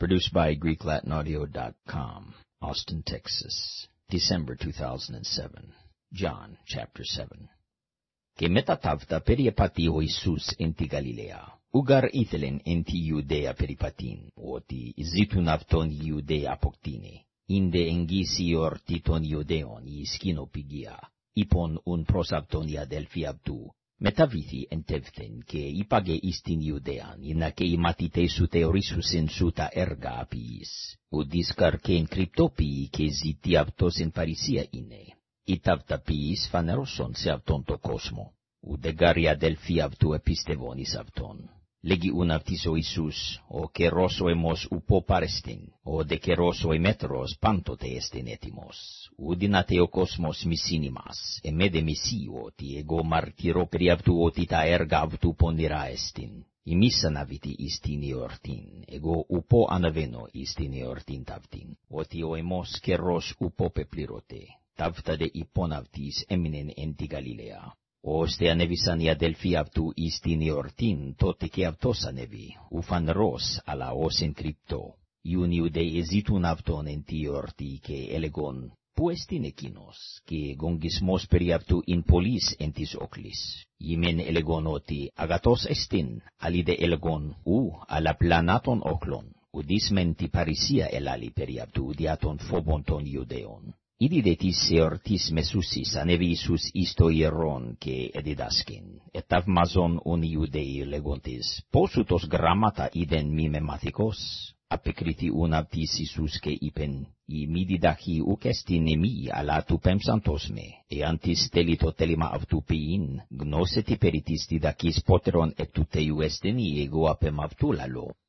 Produced by GreekLatinAudio.com, Austin, Texas, December 2007. John chapter 7. Και μεταταύτα περιεπατεί ο Ιησούς εν τη Γαλιλαία. Ουγαρ ήθελεν εν τη Ιουδαία περιπατήν, ότι ζήτουν αυτόν οι Ιουδαίοι αποκτήνε. Ίνδε εγγύς η ορτή των Ιουδαίων η σκηνοπηγία. Υπον ουν προς αυτόν η αδελφή αυτού, μεταβήθη εν τεύθεν και είπαγε εις την Ιουδαίαν, εινά και οι μαθητές σου θεωρήσουσιν σου τα έργα απειής. Ουδείς καρκέν κρυπτόπιοι και ζητεί αυτός εν παρησία είναι. Η ταυταποιής φανερώσον σε αυτόν το κόσμο. Ουδε γάρι αδελφοί αυτού επίστευον εις αυτόν. Λέγει ουν αυτής ο Ιησούς, ο καιρός ο εμός ουπό παρεστην, ο δε καιρός ο εμέτρος πάντοτε εστιν έτοιμος. Ουδινάτε ο κόσμος μισήνει μας, εμέ δε μισεί ότι εγώ μαρτυρώ περί αυτού ότι τα έργα αυτού πονηρά εστιν. Ημείς αναβητή εις την εορτήν, εγώ ουπό αναβαίνω εις την εορτήν ταυτήν, ότι ο εμός καιρός ουπό πεπληρωτε, ταύτα δε υπόν αυτής έμεινεν εν τη Γαλιλαία. Ώστε ανέβησαν οι αδελφοί αυτού εις την εορτήν, τότε και αυτός ανέβη, ουφαν ρος, αλλά ως εν κρυπτό. Ιουν Ιουδαίοι ζήτουν αυτόν εν τη εορτή και έλεγον, πού εστίν εκείνος, και γονγισμός περί αυτού ειν πολλής εν της όκλης. Ημέν έλεγον ότι αγατός εστίν, αλίδε έλεγον, ου, αλλά πλανάτων όκλων, ουδείς μεν τη παρησία ελάλη περί αυτού διά των φόβων των Ιουδαίων. Ήδη δε της εορτής μεσούσης ανέβη Ιησούς εις το ιερόν και εδιδάσκην, εταυμαζόν ουν Ιουδαίοι λέγοντες, πώς ούτως γράμματα είδεν μη με μαθηκός, απεκρίθη ουν αυτής Ιησούς και είπεν, η μη διδαχή ουκ εστιν εμεί, αλλά του πέμψαντος με, εάν της τέλει το τέλημα αυτού ποιήν, γνώσετε περί της διδαχής πότερον εκ του θείου εστιν ή εγώ απεμ αυτού λαλό.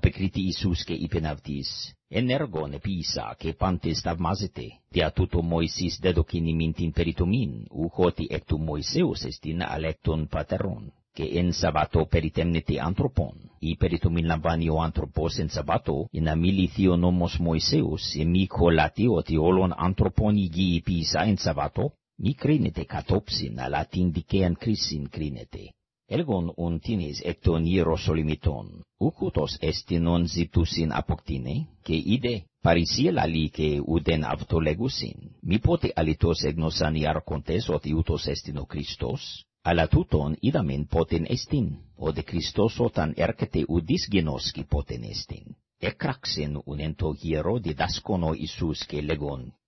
και ουδείς εξ ημών ποιεί τον νομόν, τι μη ζητήτε αποκτήνε, απεκρίτη ο όχλος δαιμόνιον έχεις, τι σε ζητή αποκτήνε, απεκρίτη Ιησούς και είπεν αυτής, εν έργον επίησα και πάντες θαυμάζετε, δια τούτο Μωυσής δεδοκιν ημίν την περιτομήν, ουχότι εκ του Μωυσέους εστιν αλεκ των πατερών, και εν Σαββατό περιτέμνεται άνθρωπον, η περιτομήν λαμβάνει ο άνθρωπος εν Σαββατό, εν αμήλυθη ο νόμος Μωυσέους, e μη κολλάται ότι όλων άνθρωπον υγιή επίησα εν Σαββατό, μη κρίνεται κατόψιν, αλλά την δικαίαν κρίσιν κρίνεται. Έλγον ουν τίνες εκ των Ιεροσολυμιτών, ουκούτος εστινον ζητούσιν αποκτήνε, και είδε παρησία λαλή και ουδεν αυτό λέγουσιν. Μη πότε αλητός εγνωσαν οι αρχοντές ότι ούτως εστιν ο Χριστός, αλλά τούτον είδαμεν πότεν εστιν, οδε Χριστός όταν έρχεται ουδείς γενόσκει πότεν εστιν. Εκράξεν ουν εν το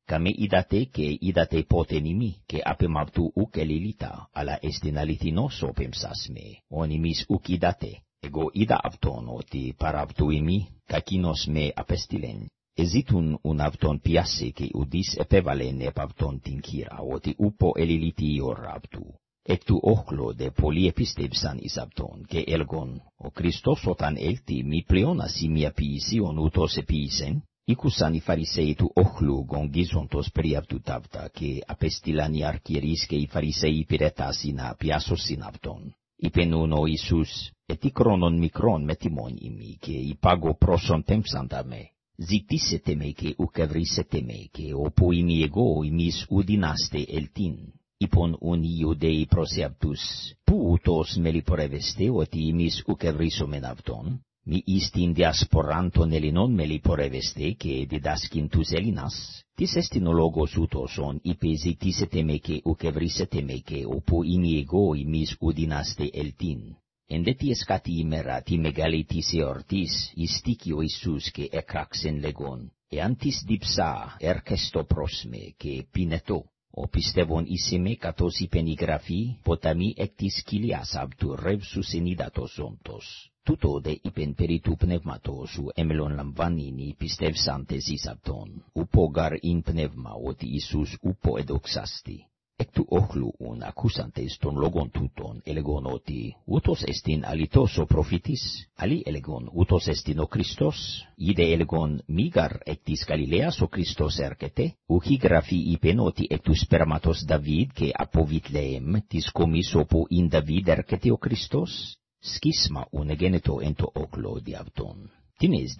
γέρο διδάσκονο Ιησούς και λέγον, Καμε είδατε και είδατε πότε νημί, και απεμ αυτού ουκ ελιλίτα, αλλά εστιν αληθινός όπεμ σας με, ον ημείς ουκ είδατε. Εγώ είδα αυτόν ότι παρά αυτού ημί, κακίνος με απέστειλεν. Εζήτουν ουν αυτόν πιάσε και ουδείς επέβαλεν επ' αυτόν την κύρα, ότι ούπο ελιλίτη η ώρα αυτού. Εκ του όχλο δε πολλοί επίστευσαν εις αυτόν, και έλγον, ο Χριστός όταν έλθει μη πλεόνας ημία ποιησίον ούτως επίησεν, Ήκουσαν οι Φαρισαίοι του όχλου γονγίζοντος περί αυτού ταύτα, και απέστειλαν οι αρχιερείς και οι Φαρισαίοι πυρετάσι να πιάσωσιν αυτόν. Είπεν ούν ο Ιησούς, ετι κρόνον μικρόν με τιμόν ημί, και υπάγω πρόσον τέμψαντα με. Ζητήσετε με και ουκευρίσετε με, και όπου ημί εγώ ημείς ουδινάστε ελτίν. Είπον ούν οι Ιουδαίοι προς αυτούς, πού ούτως με λιπορεύεστε ότι ημείς ουκευρίσομεν αυτόν, μη εις την διασποράν των Ελληνών με λιπορεύεστε και διδάσκην τους Έλληνας, τις εστιν ο λόγος ούτως ον είπε ζητήσετε με και ουκευρίσετε με και όπου είμαι εγώ ημείς ουδινάστε ελτίν. Εν δε τη εσκάτη ημέρα τη μεγάλη της εορτής, ιστίκη ο Ιησούς και εκράξεν λεγόν, εάν της διψά έρχεστο προς με και πίνετο, ο πιστεύον είσαι με κατός είπεν η γραφή, ποταμί εκ της κοιλιάς αυτού ρεύσους εν υδατος ζώντος τούτο δε είπεν περί του πνεύματος ου έμελον λαμβάνινι πιστεύσαν τεσίς αυτον, ούπο γαρ ειν πνεύμα ότι Ιησούς ούπο εδοξάστη. Εκ του όχλου ουν ακούσαντες των λόγων τούτων έλεγον ότι ούτος εστίν αλητός ο προφητής, αλλή έλεγον ούτος εστίν ο Χριστός, είδε έλεγον μίγαρ εκ της Γαλιλαίας ο Χριστός έρχεται, ουχή γραφή είπεν ότι εκ του σπέρματος Δαβίδ και από Βιτλεέμ της κομίσο που ειν Δαβίδ έρχεται ο Χριστός, σκίσμα ουνεγένετο εν το όκλο δι' αυτόν. Τιν εις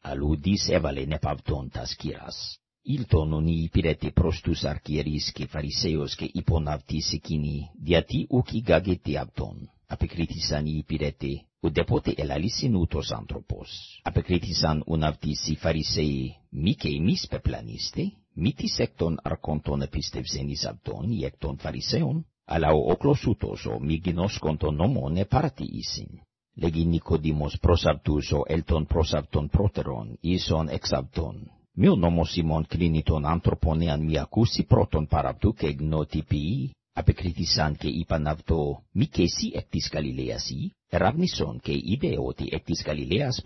αλλού δις έβαλε νεπ' αυτόν τας κύρας. Ήλτον προς τους αρκιερείς και φαρισαίος και υπόν αυτοίς ουκ ηγάγεται αυτόν. Οι υπηρέτη, ουδε πότε ελαλήσιν ούτος άνθρωπος. Απεκρίθησαν ουν αλλά ο όκλος ο μη γνώσκον τον νόμον επάρτη ίσιν. Λέγει Νικοδήμος προς αυτούς ο έλτον προς προτέρων πρότερον, ίσον εξ αυτον. Μη ο νόμος ημών κρίνει τον άνθρωπον εάν μη ακούσει πρώτον παρά αυτού και γνώτη ποιή, απεκρίθησαν και είπαν αυτό, μη και εσύ εκ της Γαλιλαίας ή, και είδε ότι εκ της Γαλιλαίας.